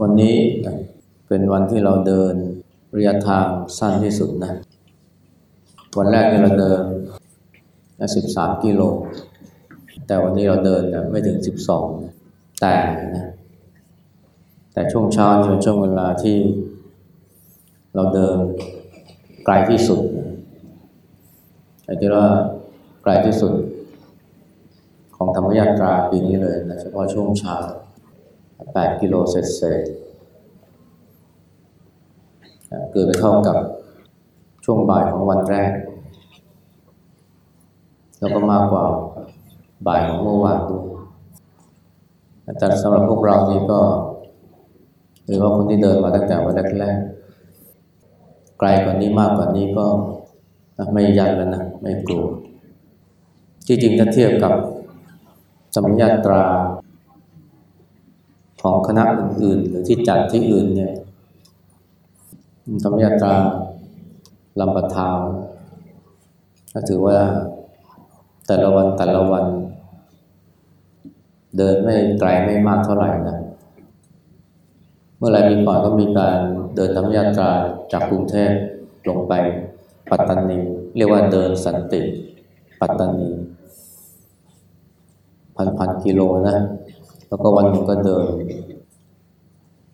วันนี้เป็นวันที่เราเดินระยะทางสั้นที่สุดนะ วันแรกเนี่เราเดินสิบสามกิโล แต่วันนี้เราเดินไม่ถึงสิบสองแต่นะแต่ช่วงเช้าเป็นช่วงเวลาที่เราเดินไกลที่สุดอาจจะว่าไกลที่สุด ของธรรมยาตราปีนี้เลยนะเฉพาะช่วงเช้า แปดกิโลเศษเศษเกิดไปเท่ากับช่วงบ่ายของวันแรก แล้วก็มากกว่าบ่ายของเมื่อวานด้วยแต่สำหรับพวกเรานี่ก็หรือว่าคนที่เดินมาตั้งแต่วันแรกๆไกลกว่านี้มากกว่านี้ก็ไม่ยันแล้วนะ ไม่กลัวที่จริงถ้าเทียบกับสมัญญาตรา ของคณะอื่นๆ หรือที่จัดที่อื่นเนี่ยธรรมยาตราลำปะทาวก็ถือว่าแต่ละวันแต่ละวัน เดินไม่ไกลไม่มากเท่าไหร่นะ เมื่อไรมีก่อนก็มีการเดินธรรมยาตราจากกรุงเทพลงไปปัตตานี เรียกว่าเดินสันติ ปัตตานี พันพันกิโลนะ แล้วก็วันหนึ่งก็เดิน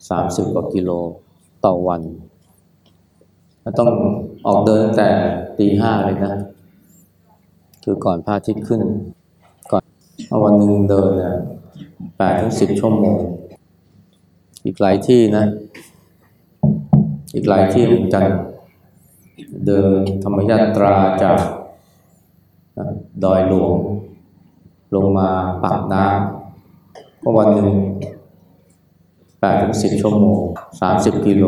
สามสิบกว่ากิโลต่อวันต้องออกเดินตั้งแต่ตีห้าเลยนะ คือก่อนพระอาทิตย์ขึ้น ก่อนวันหนึ่งเดินแปดถึงสิบชั่วโมง อีกหลายที่นะ อีกหลายที่เหมือนกัน เดินธรรมยาตราจากดอยหลวง ลงมาปากน้ำ ก็วันหนึ่งแปดถึงสิบชั่วโมงสามสิบกิโล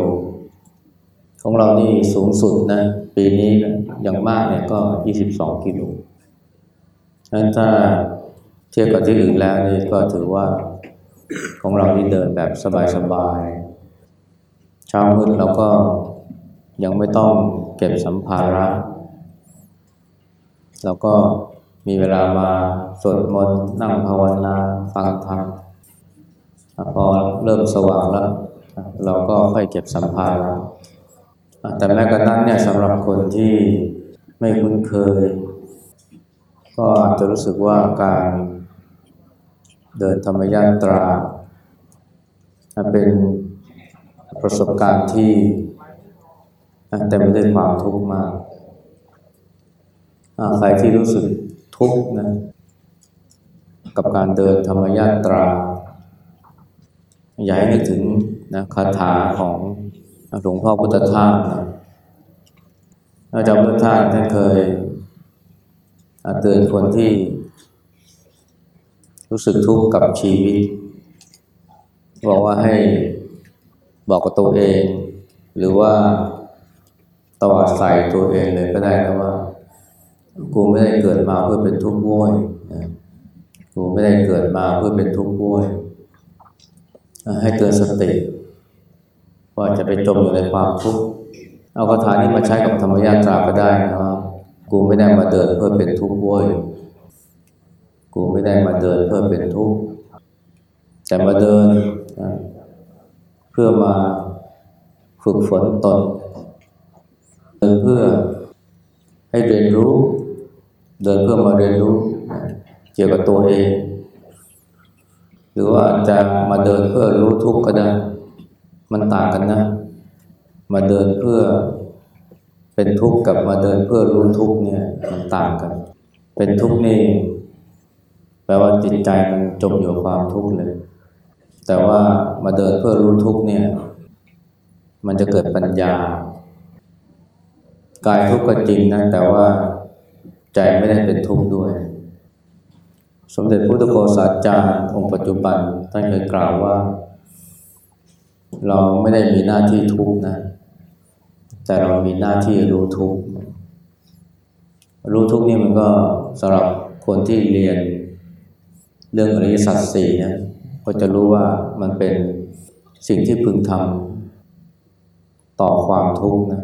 ของเรานี่สูงสุดนะ ปีนี้นะอย่างมากเนี่ยก็ยี่สิบสองกิโลนั้นถ้าเทียบกับที่อื่นแล้วนี่ก็ถือว่าของเรานี่เดินแบบสบายๆเช้ามืดเราก็ยังไม่ต้องเก็บสัมภาระเราก็ มีเวลามาสวดมนต์นั่งภาวนาฟังธรรมพอเริ่มสว่างแล้ว เราก็ค่อยเก็บสัมภาระแต่แม้กระนั้นเนี่ยสำหรับคนที่ไม่คุ้นเคย ก็อาจจะรู้สึกว่าการเดินธรรมยาตรา เป็นประสบการณ์ที่แต่ไม่ได้ความทุกข์มากใครที่รู้สึก ทุกข์นะกับการเดินธรรมยาตรา อย่าให้นึกถึงนะคาถาของหลวงพ่อพุทธทาสนะอาจารย์พุทธทาสท่านเคยเตือนคนที่ รู้สึกทุกข์กับชีวิต บอกว่าให้บอกกับตัวเอง หรือว่าตวาใส่ตัวเองเลยก็ได้นะว่า กูไม่ได้เกิดมาเพื่อเป็นทุกข์ว้ยกูไม่ได้เกิดมาเพื่อเป็นทุกข์ว้ยให้เตือนสติ ว่าจะไปจมอยู่ในความทุกข์เอาคาถานี้มาใช้กับธรรมยาตราก็ได้นะครับ กูไม่ได้มาเดินเพื่อเป็นทุกข์ว้ยกูไม่ได้มาเดินเพื่อเป็นทุกข์แต่มาเดินเพื่อมาฝึกฝนตนเดินเพื่อให้เรียนรู้ เดินเพื่อมาเรียนรู้เกี่ยวกับตัวเอง หรือว่าจะมาเดินเพื่อรู้ทุกข์ก็ได้ มันต่างกันนะ มาเดินเพื่อเป็นทุกข์กับมาเดินเพื่อรู้ทุกข์เนี่ยมันต่างกัน เป็นทุกข์นี่แปลว่าจิตใจมันจมอยู่ความทุกข์เลย แต่ว่ามาเดินเพื่อรู้ทุกข์เนี่ย มันจะเกิดปัญญากายทุกข์ก็จริงนะแต่ว่า ใจไม่ได้เป็นทุกข์ด้วย สมเด็จพระพุทธโฆษาจารย์องค์ปัจจุบันท่านเคยกล่าวว่า เราไม่ได้มีหน้าที่ทุกข์นะ แต่เรามีหน้าที่รู้ทุกข์รู้ทุกข์นี่มันก็สำหรับคนที่เรียนเรื่องอริยสัจสี่เนี่ยก็จะรู้ว่ามันเป็นสิ่งที่พึงทำต่อความทุกข์นะ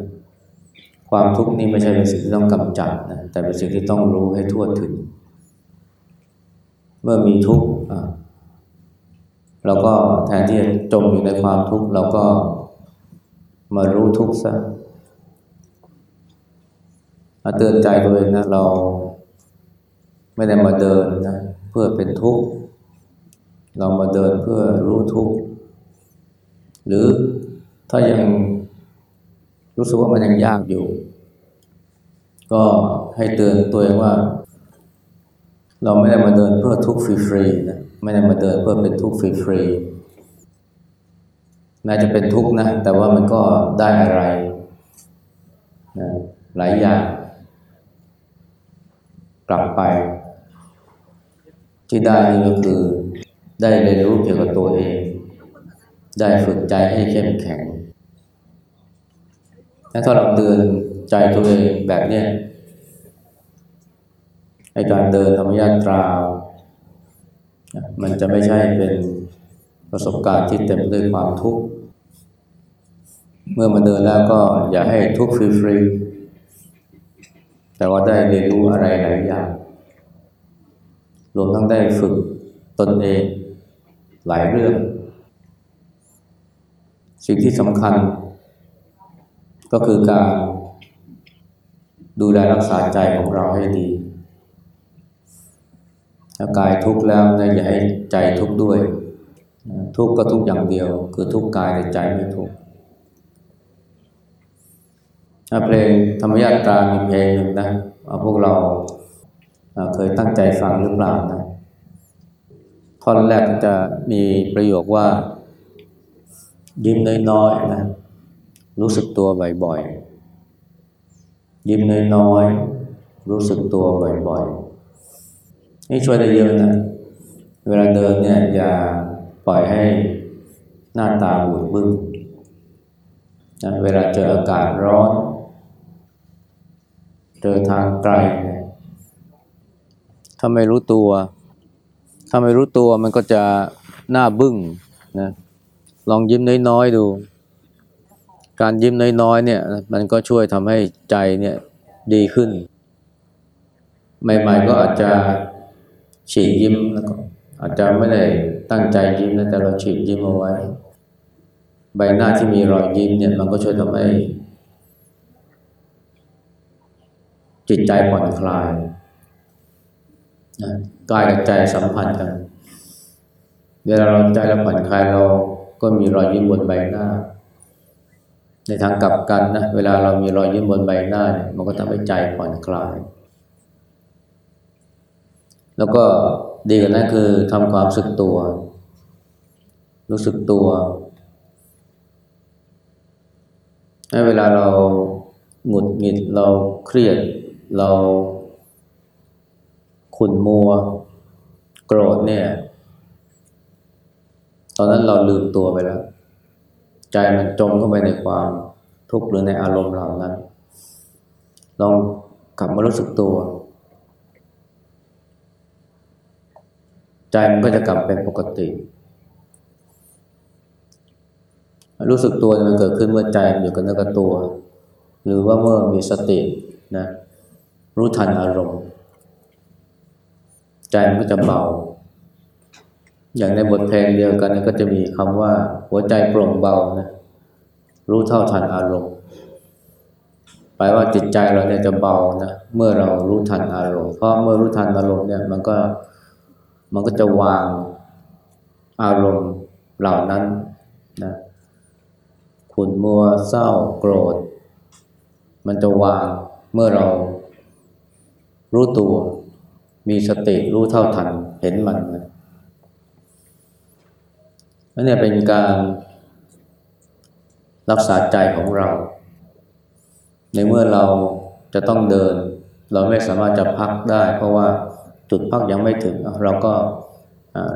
ความทุกข์นี้ไม่ใช่เป็นสิ่งที่ต้องกำจัดนะแต่เป็นสิ่งที่ต้องรู้ให้ทั่วถึง เมื่อมีทุกข์เราก็แทนที่จะจมอยู่ในความทุกข์เราก็มารู้ทุกข์ซะมาเตือนใจตัวเองนะเราไม่ได้มาเดินนะเพื่อเป็นทุกข์เรามาเดินเพื่อรู้ทุกข์หรือถ้ายัง รู้สึกว่ามันยังยากอยู่ ก็ให้เตือนตัวเองว่า เราไม่ได้มาเดินเพื่อทุกข์ฟรีๆนะไม่ได้มาเดินเพื่อเป็นทุกข์ฟรีๆแม้จะเป็นทุกข์นะ แต่ว่ามันก็ได้อะไรนะหลายอย่าง กลับไป ที่ได้นี่ก็คือได้เรียนรู้เกี่ยวกับตัวเอง ได้ฝึกใจให้เข้มแข็ง ถ้าเราเตือนใจตัวเองแบบเนี้ยในการเดินธรรมยาตรา มันจะไม่ใช่เป็นประสบการณ์ที่เต็มด้วยความทุกข์ เมื่อมาเดินแล้วก็อย่าให้ทุกข์ฟรีๆแต่ว่าได้เรียนรู้อะไรหลายอย่าง รวมทั้งได้ฝึกตนเองหลายเรื่อง สิ่งที่สำคัญ ก็คือการดูแลรักษาใจของเราให้ดี ถ้ากายทุกข์แล้วนะอย่าให้ใจทุกข์ด้วย ทุกข์ก็ทุกข์อย่างเดียว คือทุกข์กายแต่ใจไม่ทุกข์เพลงธรรมยาตรามีเพลงหนึ่งนะพวกเราเคยตั้งใจฟังหรือเปล่านะท่อนแรกจะมีประโยคว่า ยิ้มน้อยๆนะ รู้สึกตัวบ่อยๆ ยิ้มน้อยๆ รู้สึกตัวบ่อยๆ นี่ช่วยได้เยอะนะ เวลาเดินเนี่ยอย่าปล่อยให้หน้าตาบุดบึ้งนะเวลาเจออากาศร้อน เจอทางไกล ถ้าไม่รู้ตัว ถ้าไม่รู้ตัวมันก็จะหน้าบึ้งนะ ลองยิ้มน้อยๆดู การยิ้มน้อยๆเนี่ย มันก็ช่วยทำให้ใจเนี่ยดีขึ้น ใหม่ๆก็อาจจะฉีกยิ้มแล้วก็อาจจะไม่ได้ตั้งใจยิ้มนะแต่เราฉีกยิ้มเอาไว้ ใบหน้าที่มีรอยยิ้มเนี่ย มันก็ช่วยทำให้ จิตใจผ่อนคลายกายกับใจสัมพันธ์กันเวลาเราใจเราผ่อนคลายเราก็มีรอยยิ้มบนใบหน้า ในทางกลับกันนะเวลาเรามีรอยยิ้มบนใบหน้าเนี่ยมันก็ทำให้ใจผ่อนคลาย แล้วก็ดีกว่านั้นคือทำความรู้สึกตัว รู้สึกตัวให้เวลาเราหงุดหงิดเราเครียด เราขุ่นมัว โกรธเนี่ย ตอนนั้นเราลืมตัวไปแล้ว ใจมันจมเข้าไปในความทุกข์หรือในอารมณ์เหล่านั้น ลองกลับมารู้สึกตัว ใจมันก็จะกลับเป็นปกติ รู้สึกตัวมันเกิดขึ้นเมื่อใจมันอยู่กับเนื้อกับตัว หรือว่าเมื่อมีสตินะรู้ทันอารมณ์ ใจมันก็จะเบา อย่างในบทเพลงเดียวกันก็จะมีคำว่าหัวใจโปร่งเบานะรู้เท่าทันอารมณ์แปลว่าจิตใจเราเนี่ยจะเบานะเมื่อเรารู้ทันอารมณ์เพราะเมื่อรู้ทันอารมณ์เนี่ยมันก็มันก็จะวางอารมณ์เหล่านั้นนะขุนมัวเศร้าโกรธ มันจะวางเมื่อเรารู้ตัว มีสติรู้เท่าทันเห็นมันนะ นั่นเนี่ยเป็นการรักษาใจของเรา ในเมื่อเราจะต้องเดิน เราไม่สามารถจะพักได้ เพราะว่าจุดพักยังไม่ถึง เราก็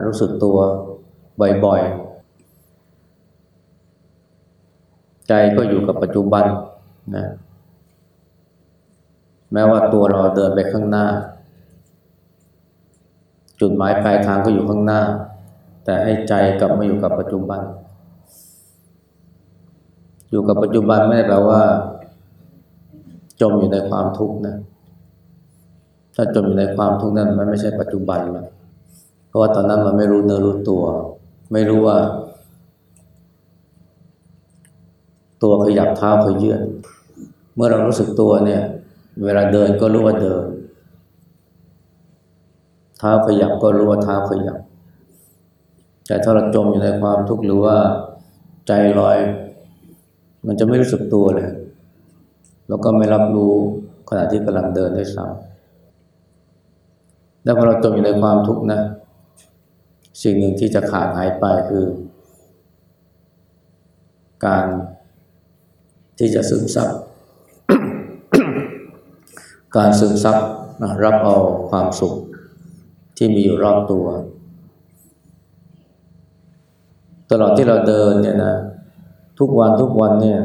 รู้สึกตัวบ่อยๆ ใจก็อยู่กับปัจจุบันนะแม้ว่าตัวเราเดินไปข้างหน้า จุดหมายปลายทางก็อยู่ข้างหน้า แต่ให้ใจกลับมาอยู่กับปัจจุบัน อยู่กับปัจจุบันไม่ได้แปลว่า จมอยู่ในความทุกข์นะ ถ้าจมอยู่ในความทุกข์นั้นมันไม่ใช่ปัจจุบันแล้วเพราะว่าตอนนั้นมันไม่รู้เนื้อรู้ตัว ไม่รู้ว่า ตัวขยับเท้าขยื่นเมื่อเรารู้สึกตัวเนี่ย เวลาเดินก็รู้ว่าเดิน เท้าขยับก็รู้ว่าเท้าขยับ แต่ถ้าเราจมอยู่ในความทุกข์หรือว่าใจลอย มันจะไม่รู้สึกตัวเลย แล้วก็ไม่รับรู้ขณะที่กำลังเดินด้วยซ้ำแล้วพอเราจมอยู่ในความทุกข์นะ สิ่งหนึ่งที่จะขาดหายไปคือ การที่จะซึมซับการซึมซับรับเอาความสุขที่มีอยู่รอบตัว ตลอดที่เราเดินเนี่ยนะ ทุกวันทุกวันเนี่ย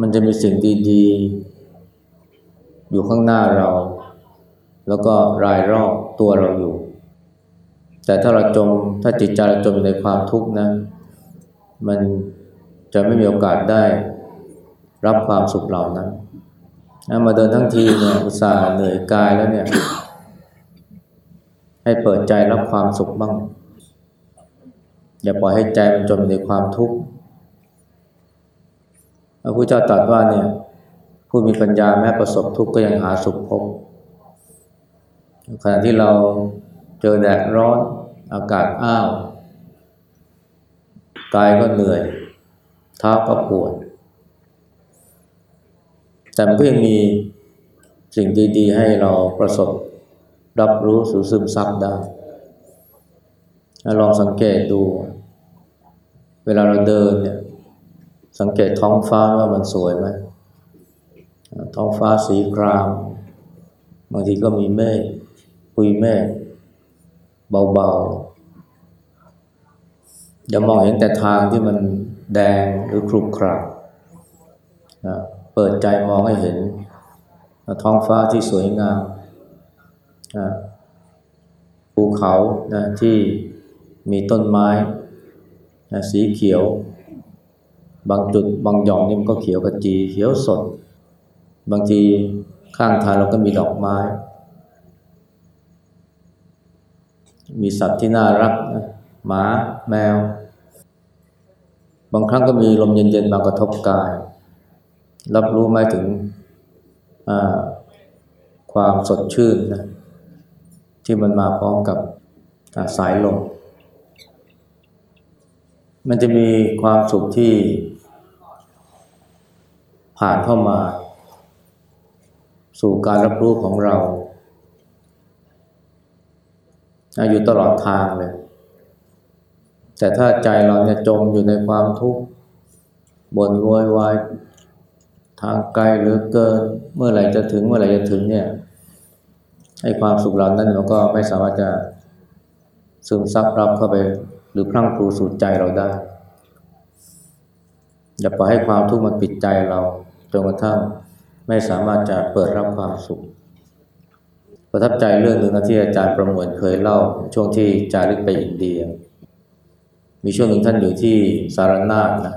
มันจะมีสิ่งดีๆ อยู่ข้างหน้าเรา แล้วก็รายรอบตัวเราอยู่ แต่ถ้าเราจมถ้าจิตใจเราจมอยู่ในความทุกข์นะมันจะไม่มีโอกาสได้รับความสุขเหล่านั้นนะมาเดินทั้งทีเนี่ยอุตส่าห์เหนื่อยกายแล้วเนี่ย ให้เปิดใจรับความสุขบ้าง อย่าปล่อยให้ใจมันจมในความทุกข์พระพุทธเจ้าตรัสว่าเนี่ยผู้มีปัญญาแม้ประสบทุกข์ก็ยังหาสุขพบขณะที่เราเจอแดดร้อนอากาศอ้าวกายก็เหนื่อยเท้าก็ปวด แต่มันก็ยังมีสิ่งดีๆ ให้เราประสบรับรู้สูซึมซับได้ลองสังเกตดู เวลาเราเดินเนี่ย สังเกตท้องฟ้าว่ามันสวยไหมท้องฟ้าสีคราม บางทีก็มีเมฆปุยเมฆเบาๆอย่ามองเห็นแต่ทางที่มันแดงหรือครุขระนะเปิดใจมองให้เห็น ท้องฟ้าที่สวยงามนะภูเขานะที่มีต้นไม้ สีเขียว บางจุดบางหย่อมนี่มันก็เขียวกระจีเขียวสด บางทีข้างทางเราก็มีดอกไม้ มีสัตว์ที่น่ารักนะหมาแมว บางครั้งก็มีลมเย็นๆมากระทบกาย รับรู้ไหมถึงความสดชื่นนะที่มันมาพร้อมกับสายลม มันจะมีความสุขที่ ผ่านเข้ามา สู่การรับรู้ของเราอยู่ตลอดทางเลย แต่ถ้าใจเราเนี่ยจมอยู่ในความทุกข์บนโวยวายทางไกลหรือเกิน เมื่อไหร่จะถึงเมื่อไหร่จะถึงเนี่ยให้ความสุขเหล่านั้นมันก็ไม่สามารถจะซึมซับรับเข้าไป รือพลั่งพลูสู่ใจเราได้ อย่าปล่อยให้ความทุกข์มันปิดใจเราจนกระทั่งไม่สามารถจะเปิดรับความสุข ประทับใจเรื่องหนึ่งนะที่อาจารย์ประมวลเคยเล่า ช่วงที่จารึกไปอินเดีย มีช่วงหนึ่งท่านอยู่ที่สารนาฏนะ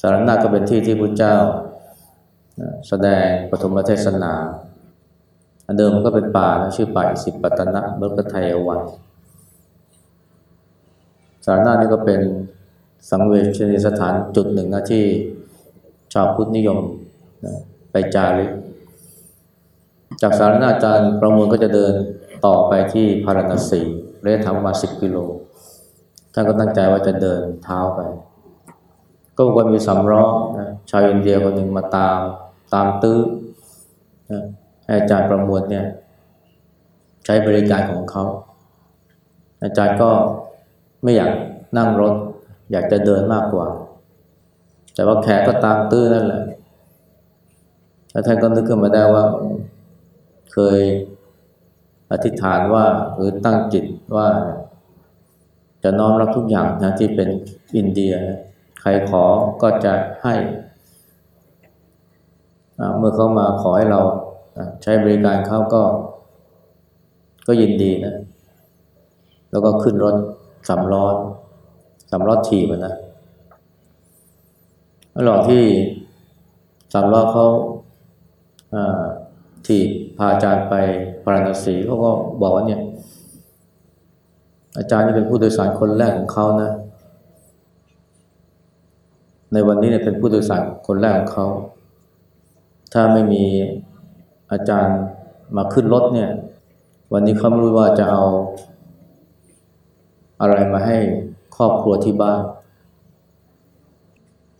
สารนาฏก็เป็นที่ที่พระเจ้า แสดงปฐมเทศนาอันเดิมมันก็เป็นป่านะชื่อป่าอิสิปตนะเบิกไทยวัน สารนานี่ก็เป็นสังเวชนีสถานจุดหนึ่งนะที่ชาวพุทธนิยมนะไปจาริกจากสารนาจารย์ประมวลก็จะเดินต่อไปที่พาราณสีระยะทางประมาณสิบกิโล ท่านก็ตั้งใจว่าจะเดินเท้าไป ก็บอกว่ามีสำร้องนะชาวอินเดียคนหนึ่งมาตามตามตื้อนะให้อาจารย์ประมวลเนี่ย ใช้บริการของเขา อาจารย์ก็ ไม่อยากนั่งรถ อยากจะเดินมากกว่า แต่ว่าแขกก็ตามตื้อนั่นแหละแล้วท่านก็นึกขึ้นมาได้ว่า เคยอธิษฐานว่าหรือตั้งจิตว่า จะน้อมรับทุกอย่างนะที่เป็นอินเดีย ใครขอก็จะให้ เมื่อเขามาขอให้เราใช้บริการเขาก็ ก็ยินดีนะ แล้วก็ขึ้นรถ สำล้อสำล้อถีบนะระหว่างที่สำล้อเขาถีบพาอาจารย์ไปพาราณสีเขาก็บอกว่าเนี่ยอาจารย์นี่เป็นผู้โดยสารคนแรกของเขานะ ในวันนี้เนี่ยเป็นผู้โดยสารคนแรกของเขา ถ้าไม่มีอาจารย์มาขึ้นรถเนี่ย วันนี้เขาไม่รู้ว่าจะเอา อะไรมาให้ครอบครัวที่บ้าน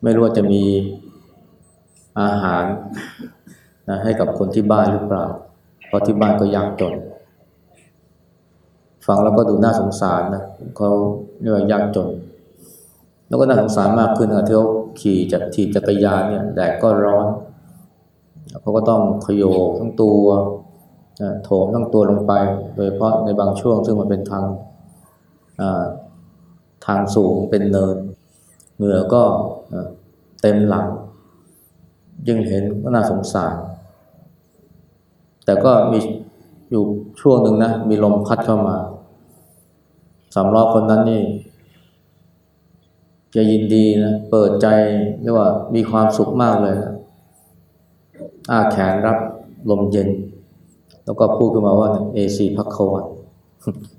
ไม่รู้ว่าจะมีอาหารนะให้กับคนที่บ้านหรือเปล่า เพราะที่บ้านก็ยากจน ฟังแล้วก็ดูน่าสงสารนะเขาเรียกว่ายากจน แล้วก็น่าสงสารมากขึ้นนะที่เขาขี่จากขี่จักรยานเนี่ยแดดก็ร้อนเขาก็ต้องขยโยทั้งตัวโถมทั้งตัวลงไป โดยเฉพาะในบางช่วงซึ่งมันเป็นทาง ทางสูงเป็นเนิน เหงื่อก็เต็มหลัง ยิ่งเห็นก็น่าสงสาร แต่ก็มีอยู่ช่วงหนึ่งนะ มีลมพัดเข้ามาสำล้อคนนั้นนี่จะยินดีนะ เปิดใจเรียกว่ามีความสุขมากเลยนะอ้าแขนรับลมเย็น แล้วก็พูดขึ้นมาว่าAC ภควัน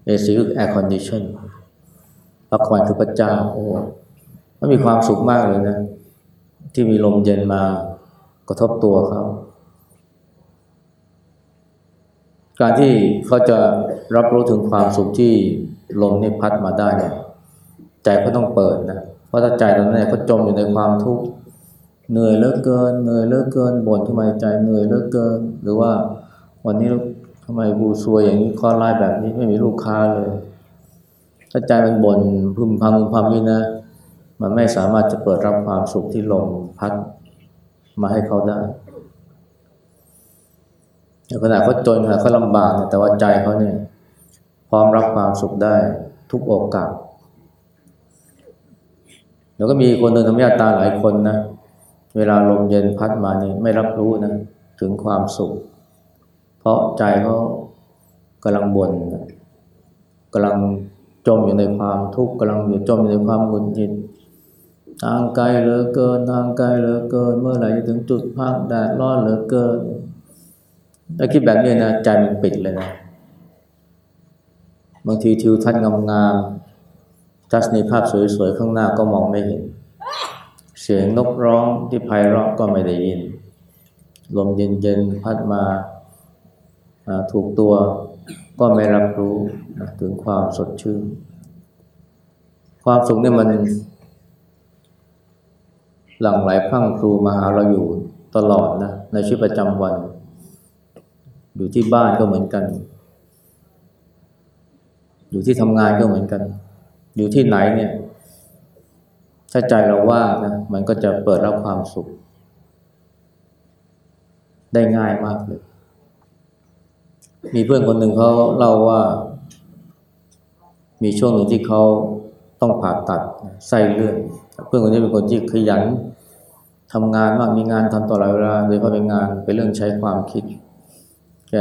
AC คือ air condition ภควันคือพระเจ้าโอ้มันมีความสุขมากเลยนะ ที่มีลมเย็นมากระทบตัวเขาการที่เขาจะรับรู้ถึงความสุขที่ลมนี่พัดมาได้เนี่ยใจก็ต้องเปิดนะเพราะถ้าใจตอนนั้นเขาจมอยู่ในความทุกข์เหนื่อยเหลือเกินเหนื่อยเหลือเกินบ่นขึ้นมาใจเหนื่อยเหลือเกิน หรือว่าวันนี้ำไมบูซวยอย่างนี้ข้อไล่แบบนี้ไม่มีลูกค้าเลย ถ้าใจมันบ่นพึมพำพึมพำนี่นะ มันไม่สามารถจะเปิดรับความสุขที่ลมพัดมาให้เขาได้ขณะเขาจนขณะเขาลำบากแต่ว่าใจเขาเนี่ย พร้อมรับความสุขได้ทุกโอกาส แล้วก็มีคนเดินธรรมยาตาหลายคนนะ เวลาลมเย็นพัดมานี่ไม่รับรู้นะ ถึงความสุข เพราะใจเขากำลังบน่นกำลังจมอยู่ในความทุกข์กำลังอยู่จมอยู่ในความหงุดหงิดทางไกลเหลือเกินทางไกลเหลือเกิน เมื่อไหร่จะถึงจุดพักแดดร้อนเหลือเกินถ้าคิดแบบนี้นะใจมันปิดเลยนะบางทีทิวทัศน์งามๆทัศนีภาพสวยๆข้างหน้าก็มองไม่เห็น เสียงนกร้องที่ไพเราะก็ไม่ได้ยิน ลมเย็นๆพัดมา ถูกตัวก็ไม่รับรู้ถึงความสดชื่น ความสุขเนี่ยมันหลั่งไหลพังครูมาหาเราอยู่ตลอดนะในชีวิตประจำวัน อยู่ที่บ้านก็เหมือนกัน อยู่ที่ทำงานก็เหมือนกัน อยู่ที่ไหนเนี่ยถ้าใจเราว่านะมันก็จะเปิดรับความสุข ได้ง่ายมากเลย มีเพื่อนคนหนึ่งเขาเล่าว่า มีช่วงหนึ่งที่เขาต้องผ่าตัดไส้เลื่อน เพื่อนคนนี้เป็นคนที่ขยันทำงานมากมีงานทำตลอดเวลาโดยเฉพาะเป็นงานเป็นเรื่องใช้ความคิด แก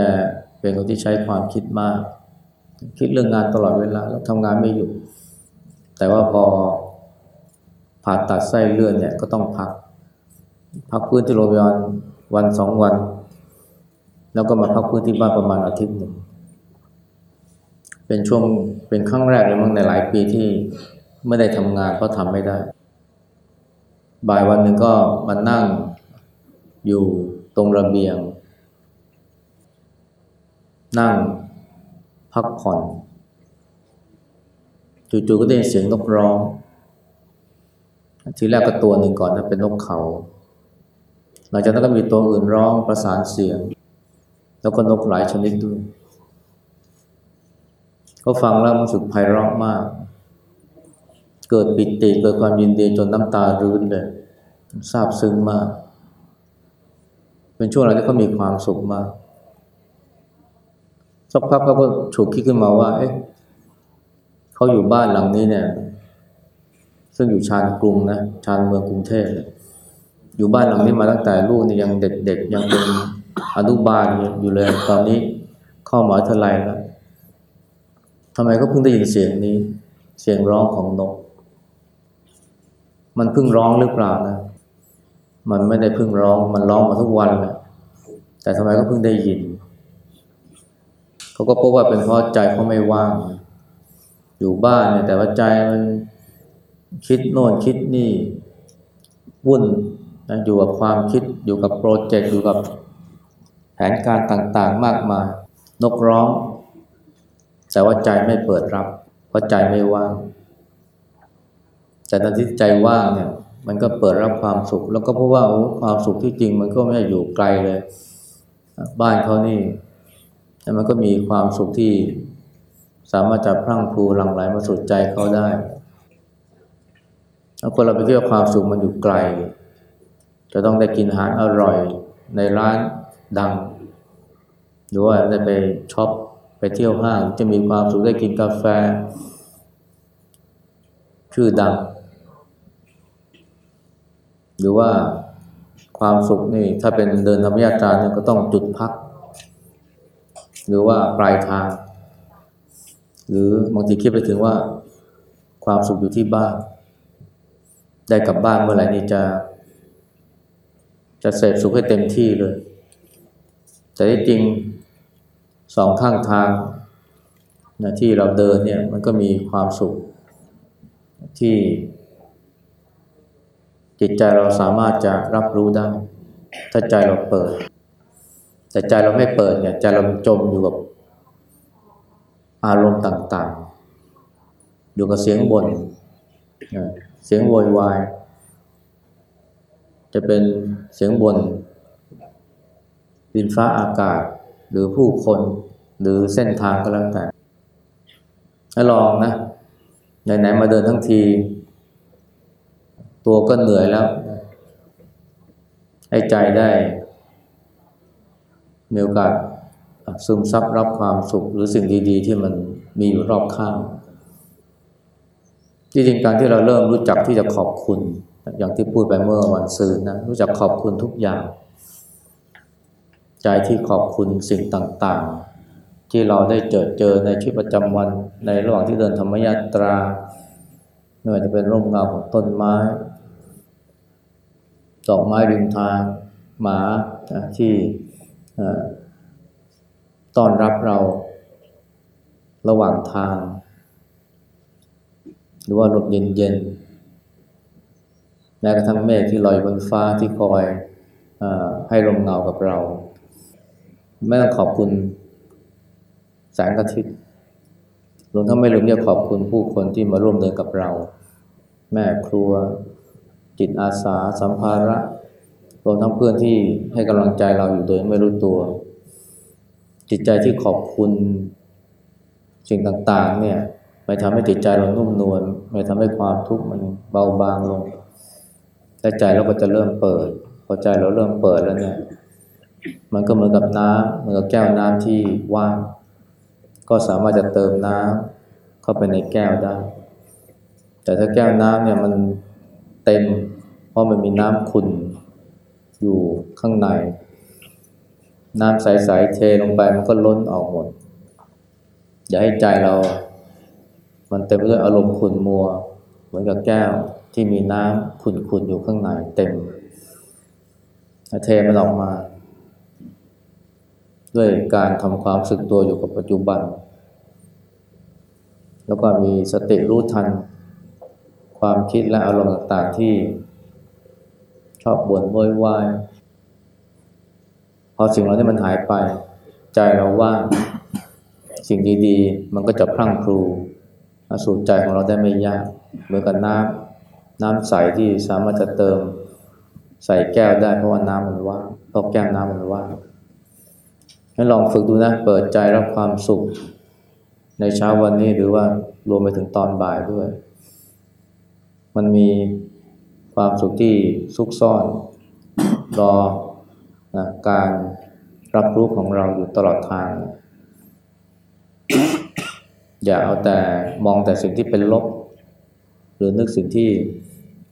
เป็นคนที่ใช้ความคิดมาก คิดเรื่องงานตลอดเวลาแล้วทำงานไม่หยุด แต่ว่าพอผ่าตัดไส้เลื่อนเนี่ยก็ต้องพัก พักพื้นที่โรงพยาบาลวันสองวัน แล้วก็มาพักพื้นที่บ้านประมาณอาทิตย์หนึ่ง เป็นช่วงเป็นครั้งแรกเลยมั้งในหลายปีที่ไม่ได้ทำงานเพราะทำไม่ได้ บ่ายวันหนึ่งก็มานั่งอยู่ตรงระเบียง นั่งพักผ่อนจู่ๆก็ได้เสียงนกร้อง ทีแรกก็ตัวหนึ่งก่อนนะเป็นนกเขา หลังจากนั้นก็มีตัวอื่นร้องประสานเสียง แล้วก็นกหลายชนิดด้วยเขาฟังแล้วมันสุดไพเราะมาก เกิดปิติเกิดความยินดีจนน้ำตารื้นเลยซาบซึ้งมาก เป็นช่วงเวลาที่เขามีความสุขมากสักพักเขาก็ฉุกคิดขึ้นมาว่า เอ๊ะเขาอยู่บ้านหลังนี้เนี่ย ซึ่งอยู่ชานกรุงนะชานเมืองกรุงเทพอยู่บ้านหลังนี้มาตั้งแต่ลูกเนี่ยยังเด็กๆยังเป็น อนุบาลอยู่เลยตอนนี้เข้าหมายทลายแล้วทำไมก็เพิ่งได้ยินเสียงนี้ เสียงร้องของนก มันเพิ่งร้องหรือเปล่านะ มันไม่ได้เพิ่งร้อง มันร้องมาทุกวันแหละแต่ทำไมก็เพิ่งได้ยิน เขาก็พบว่าเป็นเพราะใจเขาไม่ว่าง อยู่บ้านเนี่ยแต่ว่าใจมันคิดโน่นคิดนี่ วุ่นนะอยู่กับความคิดอยู่กับโปรเจกต์อยู่กับ แผนการต่างๆมากมาย นกร้อง แต่ว่าใจไม่เปิดรับ เพราะใจไม่ว่าง แต่ตอนที่ใจว่างเนี่ย มันก็เปิดรับความสุข แล้วก็เพราะว่าโอ้ความสุขที่จริงมันก็ไม่ได้อยู่ไกลเลย บ้านเขานี่แต่มันก็มีความสุขที่สามารถจะพรั่งพรูหลั่งไหลมาสู่ใจเขาได้แล้วคนเราไปเที่ยวความสุขมันอยู่ไกล จะต้องได้กินอาหารอร่อยในร้าน ดัง หรือว่าได้ไปช็อปไปเที่ยวห้างจะมีความสุขได้กินกาแฟ ชื่อดัง หรือว่าความสุขนี่ถ้าเป็นเดินธรรมยาตราเนี่ยก็ต้องจุดพัก หรือว่าปลายทาง หรือบางทีคิดไปถึงว่าความสุขอยู่ที่บ้าน ได้กลับบ้านเมื่อไหร่นี่จะ จะเสพสุขให้เต็มที่เลย แต่ที่จริงสองข้างทางนะที่เราเดินเนี่ยมันก็มีความสุขที่ จิตใจเราสามารถจะรับรู้ได้ ถ้าใจเราเปิด แต่ใจเราไม่เปิดเนี่ยใจเราจมอยู่กับอารมณ์ต่างๆ อยู่กับเสียงบน่นเสียงโวยวาย จะเป็นเสียงบน่น ดินฟ้าอากาศ หรือผู้คนหรือเส้นทางก็แล้วแต่ลองนะไหนๆมาเดินทั้งที ตัวก็เหนื่อยแล้ว ให้ใจได้มีโอกาสซึมซับรับความสุขหรือสิ่งดีๆ ที่มันมีอยู่รอบข้างที่จริงการที่เราเริ่มรู้จักที่จะขอบคุณ อย่างที่พูดไปเมื่อวันซืนนะ รู้จักขอบคุณทุกอย่าง ใจที่ขอบคุณสิ่งต่างๆ ที่เราได้เจอเจอในชีวิตประจำวันในระหว่างที่เดินธรรมยาตราไม่ว่าจะเป็นร่มเงาของต้นไม้ดอกไม้ริมทางหมาที่ต้อนรับเราระหว่างทาง หรือว่าลมเย็นๆแม้กระทั่งเมฆที่ลอยบนฟ้าที่คอยอให้ลมเงากับเรา ไม่ต้องขอบคุณแสงอาทิตย์รวมทั้งไม่ลืมจะขอบคุณผู้คนที่มาร่วมเดินกับเรา แม่ครัว จิตอาสา สัมภาระ รวมทั้งเพื่อนที่ให้กำลังใจเราอยู่โดยไม่รู้ตัว จิตใจที่ขอบคุณสิ่งต่างๆ เนี่ยไม่ทำให้จิตใจเรานุ่มนวลไม่ทำให้ความทุกข์มันเบาบางลงแต่ใจเราก็จะเริ่มเปิด พอใจเราเริ่มเปิดแล้วเนี่ย มันก็เหมือนกับน้ำเหมือนกับแก้วน้ำที่ว่าง ก็สามารถจะเติมน้ำเข้าไปในแก้วได้ แต่ถ้าแก้วน้ำเนี่ยมันเต็ม เพราะมันมีน้ำขุ่นอยู่ข้างใน น้ำใสๆเทลงไปมันก็ล้นออกหมด อย่าให้ใจเรา มันเต็มไปด้วยอารมณ์ขุ่นมัว เหมือนกับแก้วที่มีน้ำขุ่นๆอยู่ข้างในเต็มเทมันออกมา ด้วยการทำความสึกตัวอยู่กับปัจจุบัน แล้วก็มีสติรู้ทัน ความคิดและอารมณ์ต่างๆที่ ชอบบ่นโวยวายพอสิ่งเหล่านี้มันหายไป ใจเราว่างสิ่งดีๆ มันก็จะพรั่งพรูสู่ใจของเราได้ไม่ยากเหมือนกับน้ำน้ำใสที่สามารถจะเติม ใส่แก้วได้เพราะว่าน้ำมันว่างเพราะแก้วน้ำมันว่าง ให้ลองฝึกดูนะ เปิดใจรับความสุข ในเช้าวันนี้หรือว่ารวมไปถึงตอนบ่ายด้วย มันมีความสุขที่ซุกซ่อน รอนะการรับรู้ของเราอยู่ตลอดทาง อย่าเอาแต่มองแต่สิ่งที่เป็นลบ หรือนึกสิ่งที่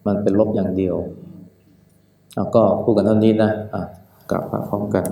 มันเป็นลบอย่างเดียวแล้วก็พูดกันเท่านี้นะะกลับมาพร้อมกัน